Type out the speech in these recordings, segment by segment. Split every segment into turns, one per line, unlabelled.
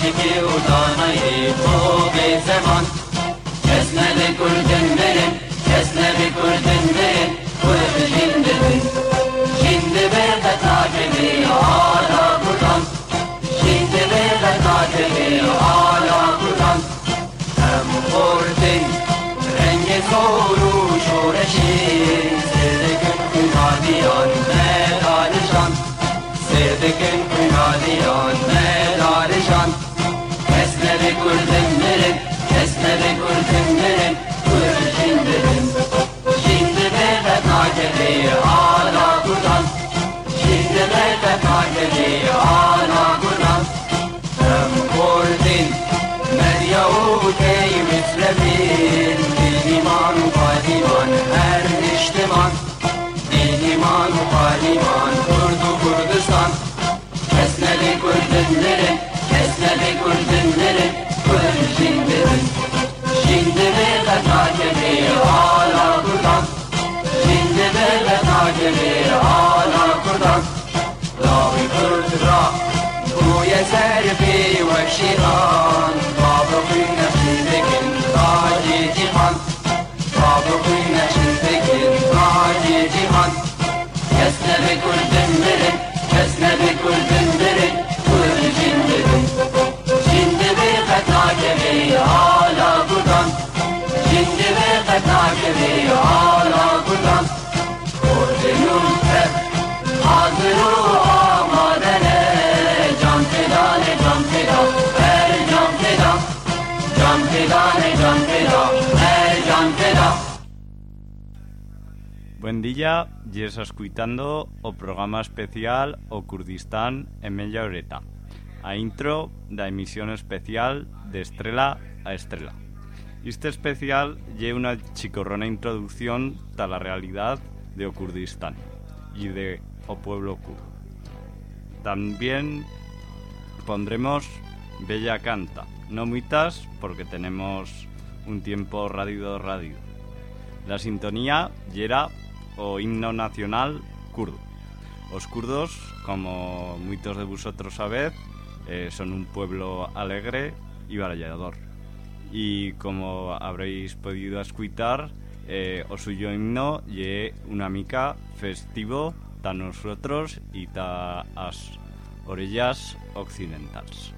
شکیو دانای تو به زمان از ملک الجن جميل على القرآن ضاوي القدرة هو يسار في وشيطان طابقين في ذكر راجي جهان طابقين في ذكر راجي جهان كسنا بكل دمرك كسنا بكل دمرك كل جندبي جندبي قطع جميل على قرآن جندبي قطع جميل على قرآن
Buen día, y estás escuchando o programa especial o Kurdistán en Media Horeta, a intro da emisión especial de Estrella a Estrella. Este especial lleva una chicorrona introducción a la realidad de o Kurdistán y de o pueblo kurdo. También pondremos Bella Canta, no muitas porque tenemos un tiempo radio radio. La sintonía yera o himno nacional kurdo. Os kurdos, como muchos de vosotros sabed, eh, son un pueblo alegre y barallador. Y como habréis podido escuchar, eh, o suyo himno ye una mica festivo ta nosotros y ta as orillas occidentales.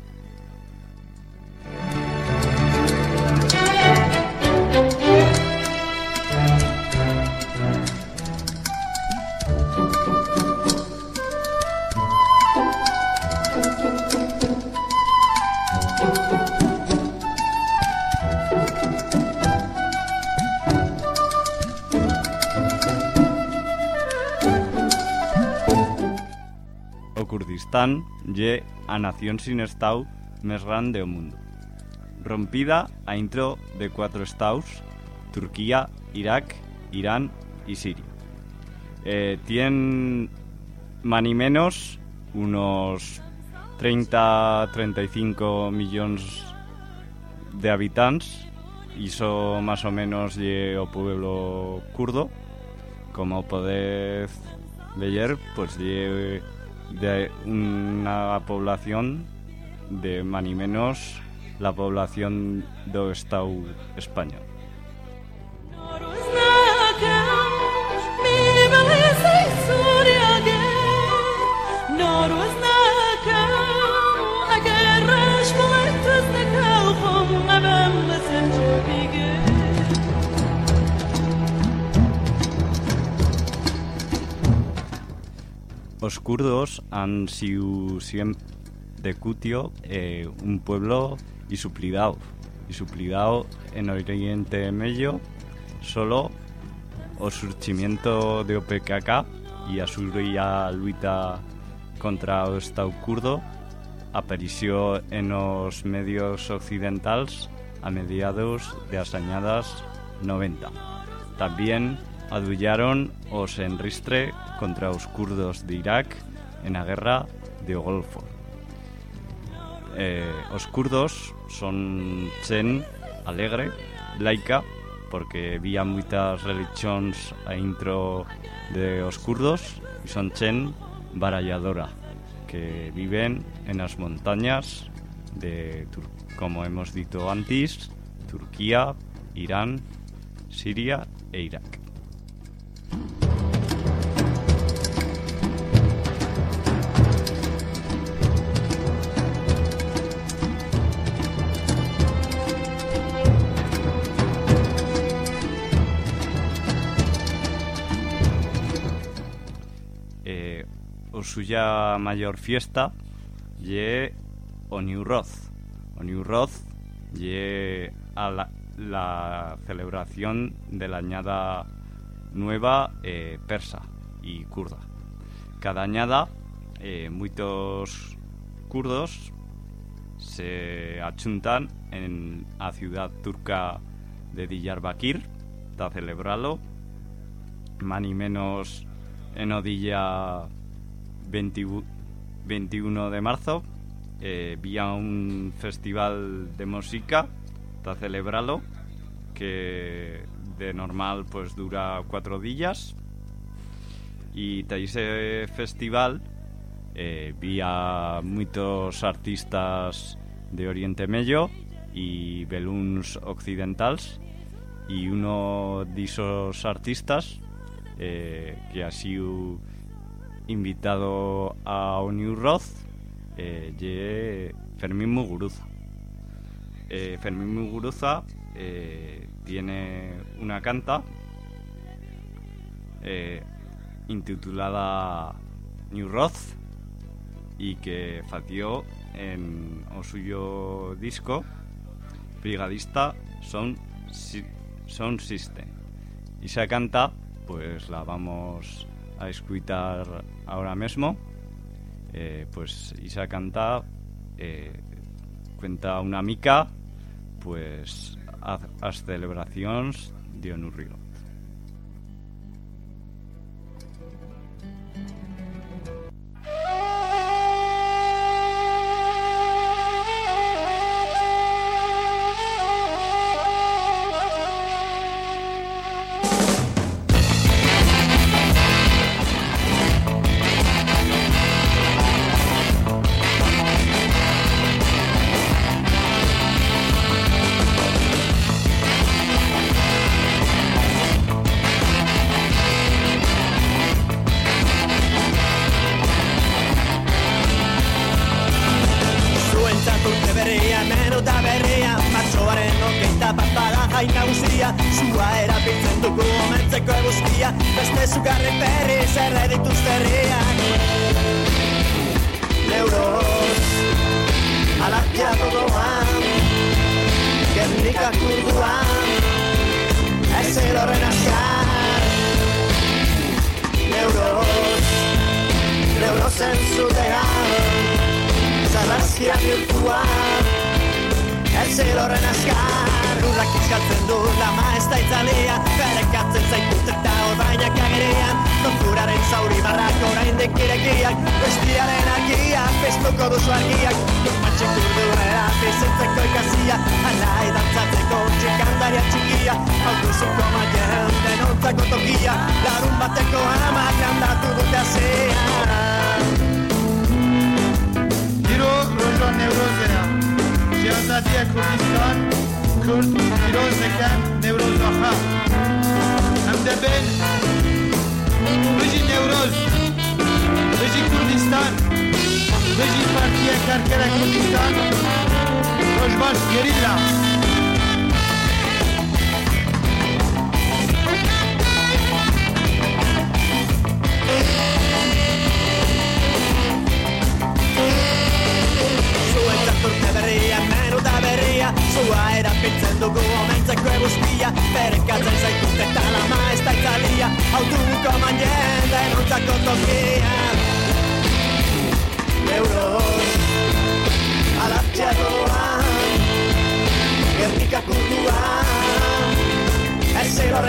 O Kurdistán ye a nación sin estado más grande do mundo. Rompida a intro de cuatro estados, Turquía, Irak, Irán y Siria. Eh, tienen más ni menos unos 30-35 millones de habitantes y eso más o menos o pueblo kurdo. Como podéis ver, pues ye de una población de más ni menos la población do Estado español. Los kurdos han sido siempre de Cutio eh, un pueblo y suplidado. Y suplidado en Oriente Medio solo o surgimiento de OPKK y a su lucha contra el Estado kurdo apareció en los medios occidentales a mediados de las añadas 90. También adullaron os enristre contra los kurdos de Irak en la guerra de Golfo. Eh, os kurdos son chen alegre, laica, porque había muchas religiones a intro de os kurdos y son chen baralladora, que viven en las montañas de, como hemos dicho antes, Turquía, Irán, Siria e Irak. Eh, o suya mayor fiesta ye Oniuroz. Oniuroz ye a la, la celebración de la añada nueva eh, persa y kurda. Cada añada, eh, muchos kurdos se achuntan en la ciudad turca de Diyarbakir para celebrarlo, más ni menos en Odilla 21 de marzo, eh, vía un festival de música para celebrarlo, que de normal pues dura cuatro días. Y ese festival eh, vía muchos artistas de Oriente Medio y beluns occidentals y uno de esos artistas eh, que ha sido invitado a New Roth eh, ye Fermín Muguruza. Eh, Fermín Muguruza eh, tiene una canta eh, intitulada New Roth y que fació en o suyo disco Brigadista Sound, Si- System. Y esa canta, pues la vamos a escuchar ahora mismo. Eh, pues Isa canta eh, cuenta una mica pues a- as celebracións de Onurrio.
guztia Beste zugarri perri zer edituz derriak Neuroz Alakia dodoan Gernika kurduan Ez el horren azkar. Neuroz Neurozen zutean Zalazkia virtuan Neuroz Ez elorren azkar Urrak izkaltzen du lama ez da itzalia Berekatzen zaitut eta ordainak agerian. Torturaren zauri barrak orain dekirekiak Bestiaren argia, festuko duzu argiak. Normatxe kurdurera, bizitzeko ikasia Alai dantzatzeko txikandaria txikia. Hau duzuko maien denontzako tokia Larun bateko amak handatu dute azean
Giro Rojon Nevrozera.
سیاستی کردستان کرد پیروز نکرد نوروز آخر هم دبن بجی نوروز بجی کردستان بجی پارتیا کرکره کردستان خوش باش گریلا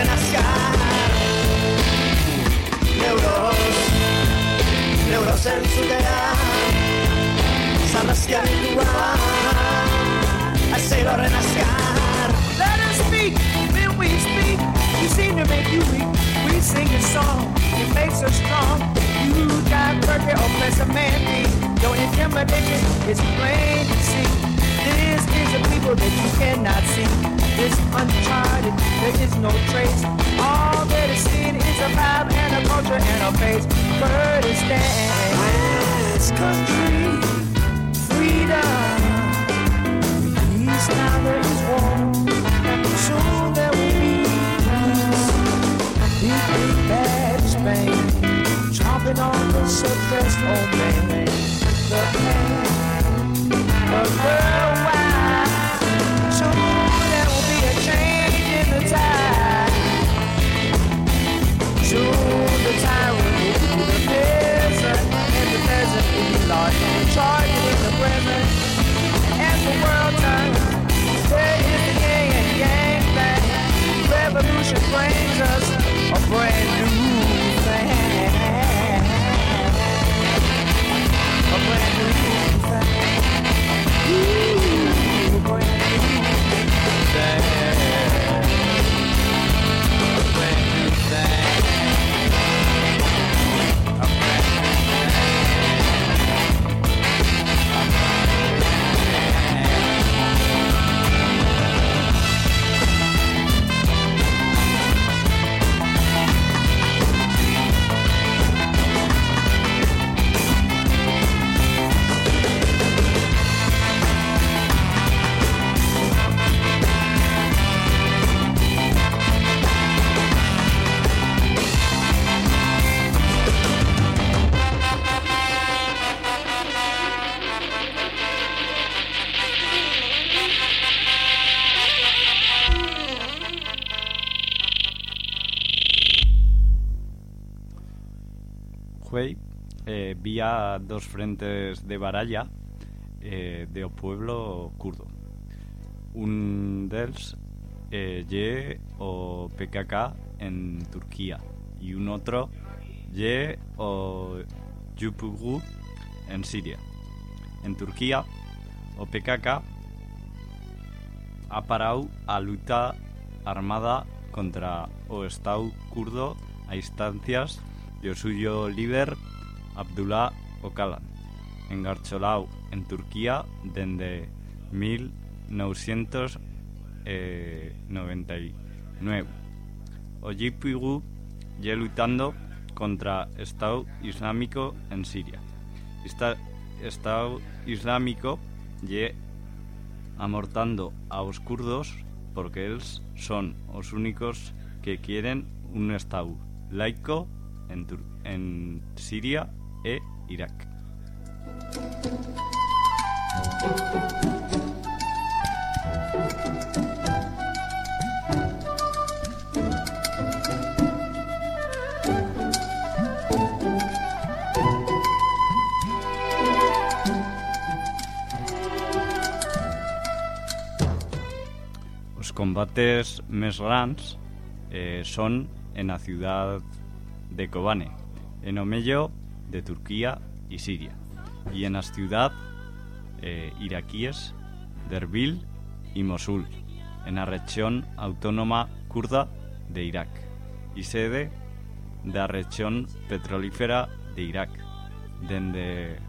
Azkar
Let us speak, when we speak, seem to make you weak. We sing a song, it makes us strong. You plus oh, a man. Your intimidation is plain to see. People that you cannot see. It's uncharted, there is no trace. All that is seen is a vibe and a culture and a face. Kurdistan, West Country, freedom. Peace now there is war. Soon there will be peace. Big, big bad Spain, chomping on the suppressed old man. The pain, the worldwide. Brings us a brand new thing.
Dos frentes de baralla eh, de pueblo kurdo. Un dels eh, ye o PKK en Turquía y un otro ye o Yupgu en Siria. En Turquía, o PKK ha parado a luta armada contra o Estado kurdo a instancias de suyo líder Abdullah Öcalan, engarcholado en Turquía desde 1999. Ojipigu ya luchando contra Estado Islámico en Siria. Esta Estado Islámico ya amortando a los kurdos porque ellos son los únicos que quieren un Estado laico en, Tur- en Siria e Irak. Os combates mes grans eh, son en a cidade de Kobane. En no mello de Turquía y Siria, y en las ciudades eh, iraquíes de Erbil y Mosul, en la región autónoma kurda de Irak, y sede de la región petrolífera de Irak, donde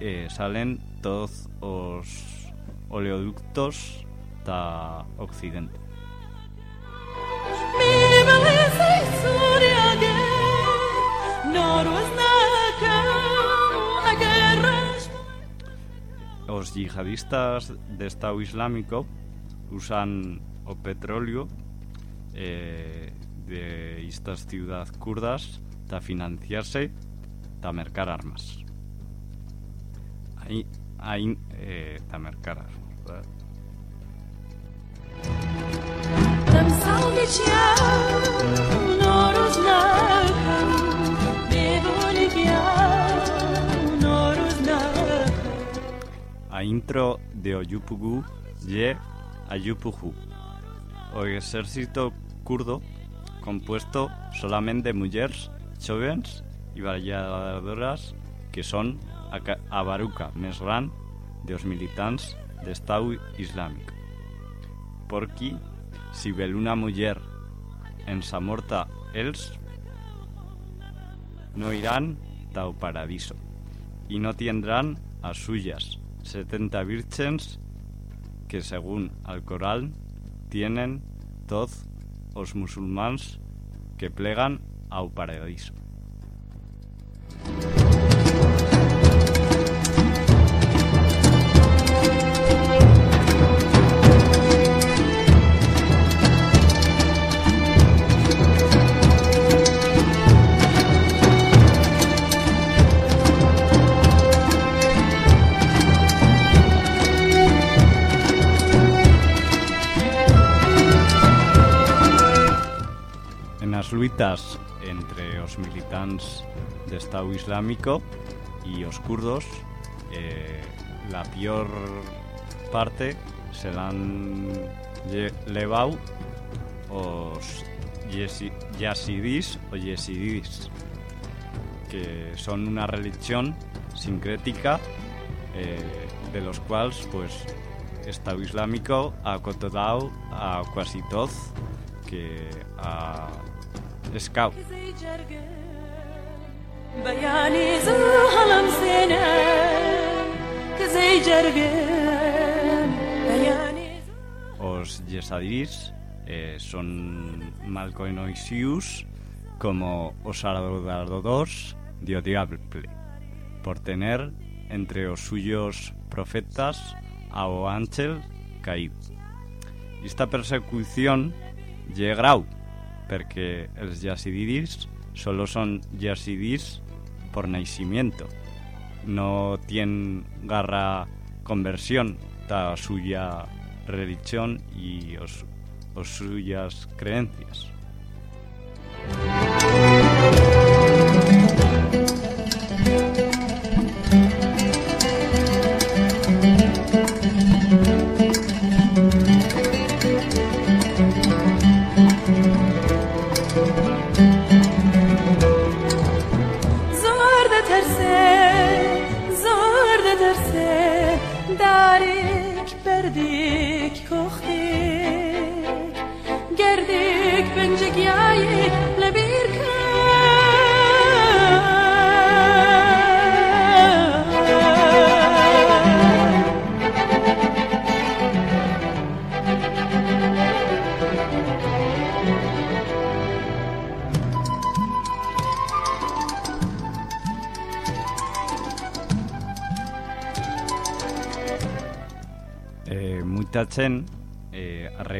eh, salen todos los oleoductos da Occidente. Los yihadistas de Estado Islámico usan o petróleo eh, de estas ciudades kurdas para financiarse, para mercar armas. Ahí, ahí, eh, para mercar armas. ¿verdad? A intro de Oyupugu ye Ayupuju, o ejército kurdo compuesto solamente de mujeres, jóvenes y balladoras que son a, ca- a Baruca, més gran de los militantes de Estado Islámico. Porque si vel una mujer en sa morta els no tao paradiso y no tendrán a suyas 70 vírgenes que según al Corán tienen todos los musulmanes que plegan ao paraíso. En as luitas entre os militantes de Estado Islámico y os kurdos, eh, la peor parte se la han lle- levado os yazidis o yesidis, que son una religión sincrética eh, de los cuales pues Estado Islámico ha controlado a casi todos que a escau
بياني زهلم سنة كزي جرقان بياني
Os yesadís eh, son mal conocidos como os adoradores de diable por tener entre os suyos profetas a o ángel caído. Esta persecución lle grau porque els yasidis solo son yasidis por nacimiento. No tienen garra conversión da suya religión y os, os suyas creencias.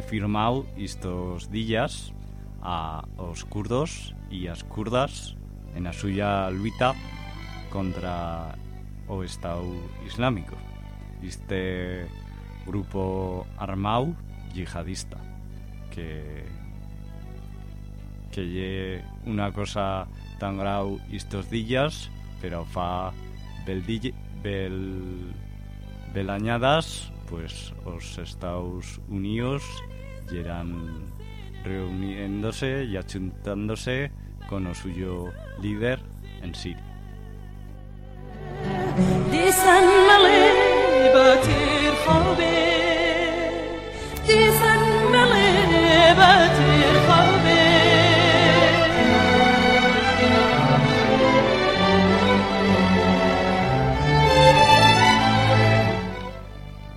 Ha refirmado estos días a os kurdos y as kurdas en la suya luita contra o Estado Islámico. Este grupo armado yihadista que que lle una cosa tan grau estos días pero fa bel, bel Belañadas, pues os Estados Unidos llegan reuniéndose y achuntándose con o suyo líder en Siria.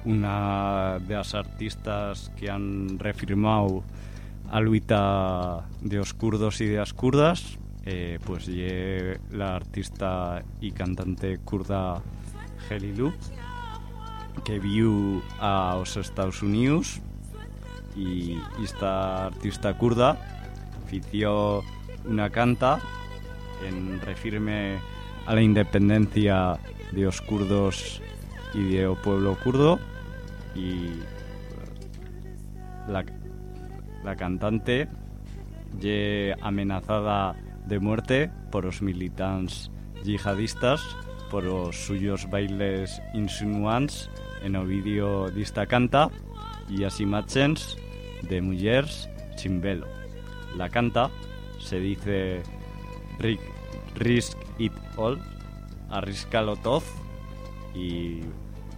Una de las artistas que han refirmado a luita de los kurdos y de las kurdas, eh, pues lle la artista y cantante kurda Helilu, que viu a los Estados Unidos. Y esta artista kurda fició una canta en refirme a la independencia de los kurdos y de o pueblo kurdo y la, cantante lle amenazada de muerte por los militantes yihadistas por los suyos bailes insinuants en o vídeo d'esta canta y as imatgens de mullers sin velo. La canta se dice "Ri- Risk It All, arriscalo todo y,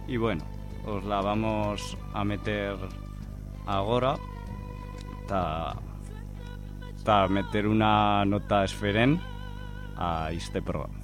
y bueno, os la vamos a meter ahora ta, ta meter una nota esferen a este programa.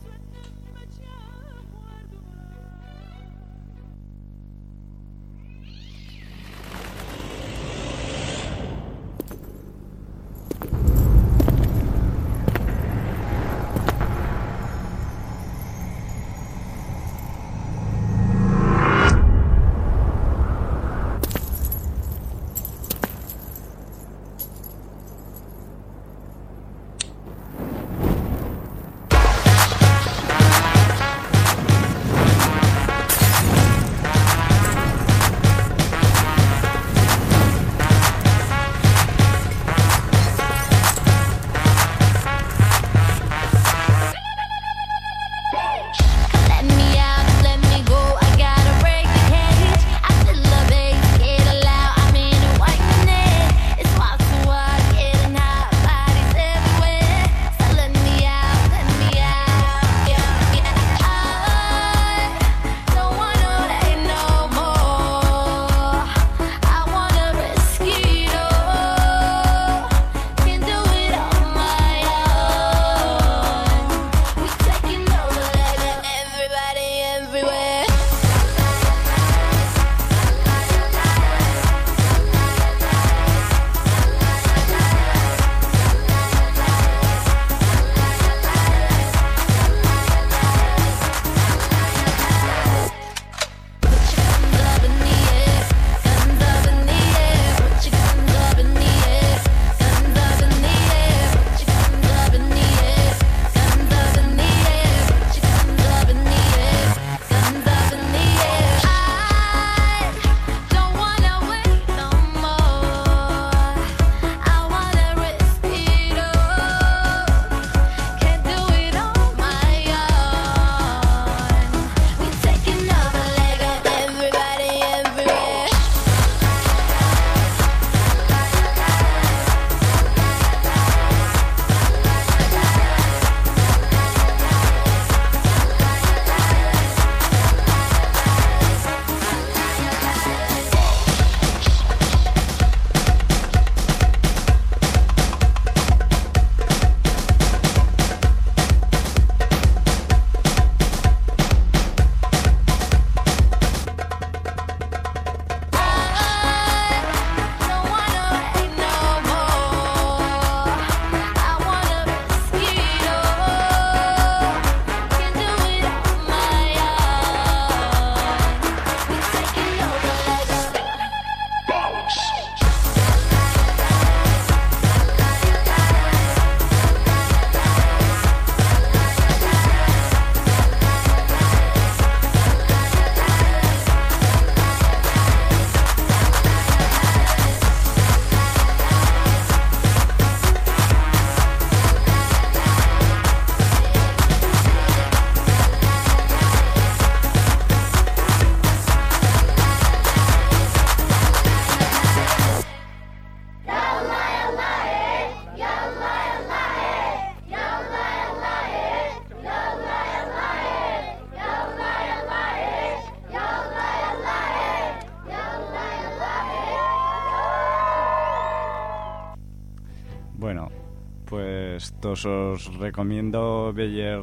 Os recomiendo ver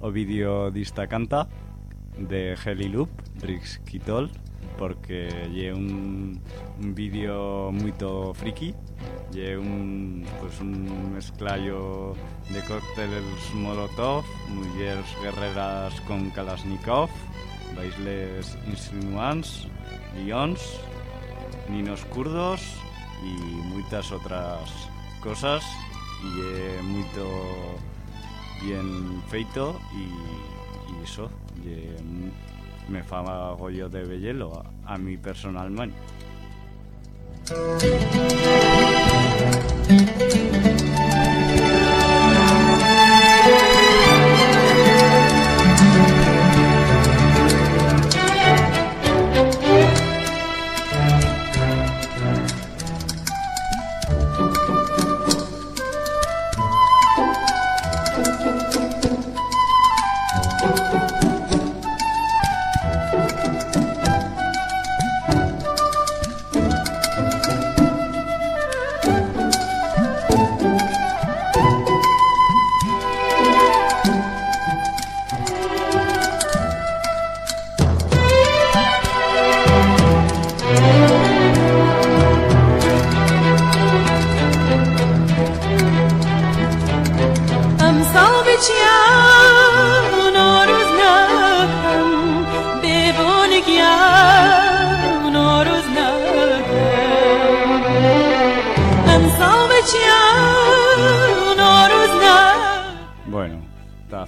o vídeo dista canta de Heli Loop, Rix Kitol, porque lle un, un vídeo muito friki, lle un, pues un mezclallo de cócteles molotov, mujeres guerreras con Kalashnikov, bailes insinuants, lions, ninos kurdos y muchas otras cosas y é muito bien feito y, y eso lle me fa gollo de bellelo a, a personalmente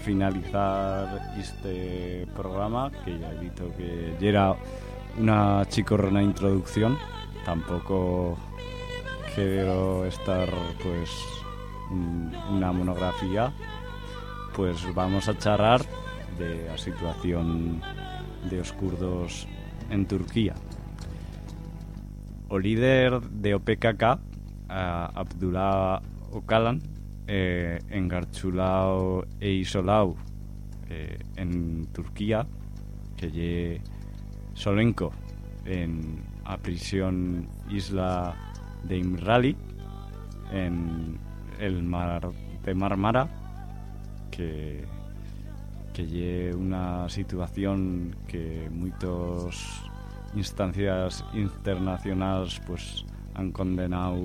finalizar este programa, que ya he dicho que ya era una chicorrona introducción, tampoco quiero estar pues un- una monografía, pues vamos a charlar de la situación de los kurdos en Turquía. O líder de OPKK, a Abdullah Öcalan, eh, engarchulao e isolao eh, en Turquía, que lle Solenko en a prisión isla de Imrali, en el mar de Marmara, que que lle una situación que muchas instancias internacionales pues han condenado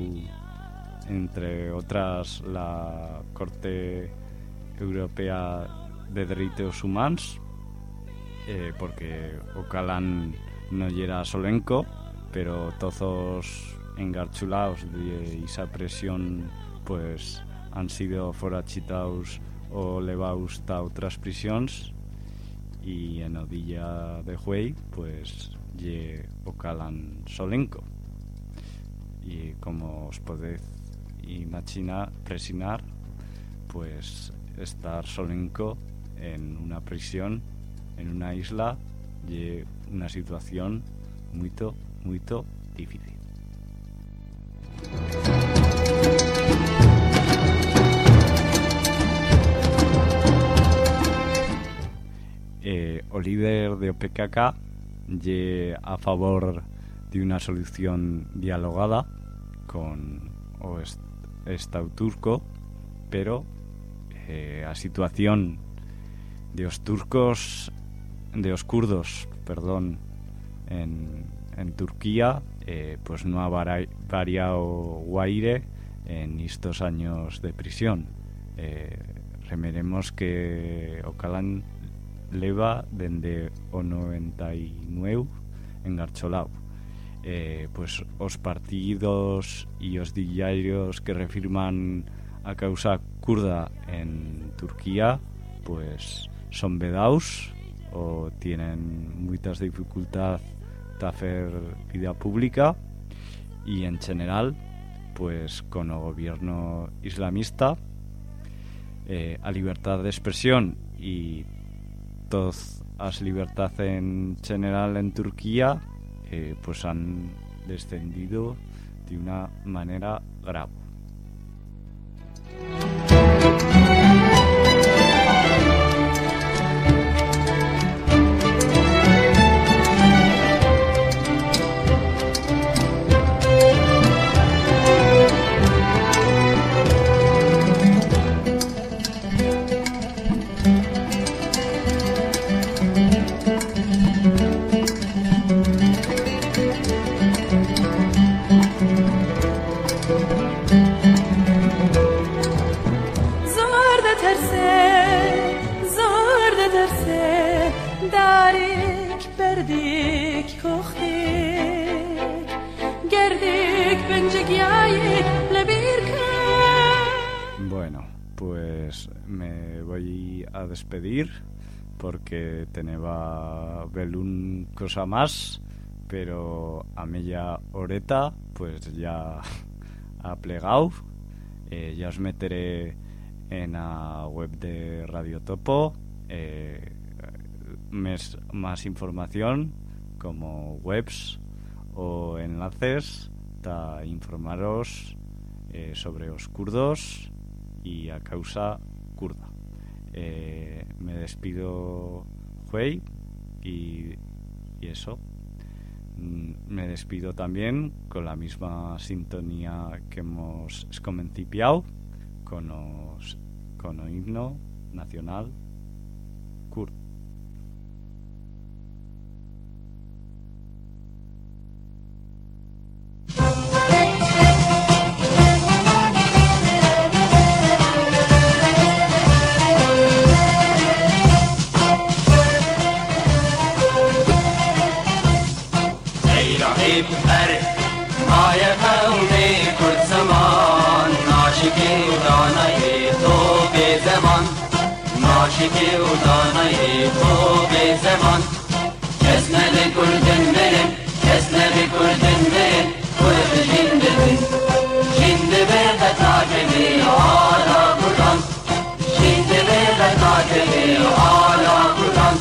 entre otras la Corte Europea de Derechos Humanos eh, porque Ocalan no era Solenko pero todos engarchulados de esa presión pues han sido forachitados o levados a otras prisiones. Y en Odilla de Huey pues lle Ocalan Solenko y como os podéis imaginar, presinar, pues estar Solenko en una prisión, en una isla, y una situación muy, muy difícil. Eh, o líder de OPKK y a favor de una solución dialogada con o est Estado turco, pero eh, a situación de los turcos, de los kurdos, perdón, en, en Turquía, eh, pues no ha vari- variado guaire en estos años de prisión. Eh, remeremos que Ocalan leva dende o 99 engarcholao. Eh, pues os partidos e os diarios que refirman a causa kurda en Turquía pues son vedados o tienen muchas dificultades de hacer vida pública y en general pues con el gobierno islamista eh, a libertad de expresión y todas las libertades en general en Turquía eh, pues han descendido de una manera grave.
بردك كختك گردك بنجك يايك لبيركا
Bueno, pues me voy a despedir porque tenía belún cosa más, pero a media horeta pues ya ha plegado. Eh, ya os meteré en la web de Radio Topo eh, más información como webs o enlaces para informaros eh, sobre los kurdos y a causa kurda. Eh, me despido, Juey, y, y eso. Mm, Me despido también con la misma sintonía que hemos comencipiado con los con el himno nacional
ناشکی و دانای تو به زمان کس نده کردن برم کس نده کردن برم کرد جنددن جند به قطع کبی آلا کردن جند به قطع کبی آلا کردن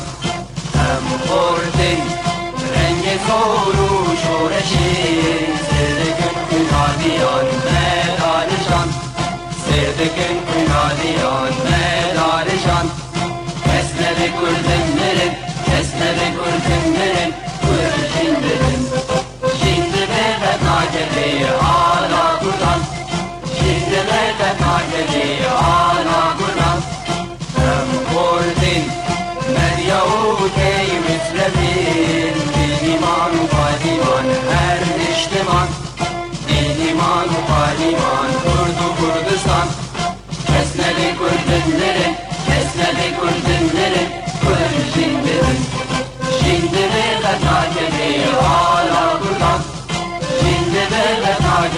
هم خوردن رنگ زور و شورشی سردکن کنادیان مدارشان سردکن کنادیان مدارشان Kesleri kurdum nerem, kesleri kurdum nerem, kurdum nerem. Şimdi nerede takeli ana buradan, şimdi nerede takeli ana buradan. Hem kurdum, ben yahudey müslemin, din iman, paliman, her niştiman, din iman, paliman.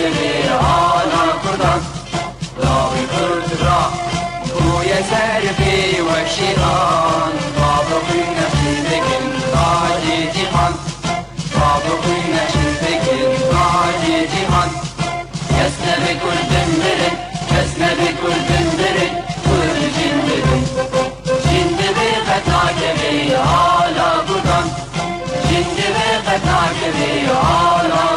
seni ana kurdan Lav kurdra tu yeser fi veşiran Babı kıyna şimdikin taci cihan. Babı kıyna şimdikin taci cihan. Kesne bi kul dindirin, kesne bi kul dindirin Kul cindirin, cindi bi fetakemi ala kurdan Cindi bi fetakemi ala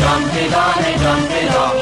جان پیدا جان پیدا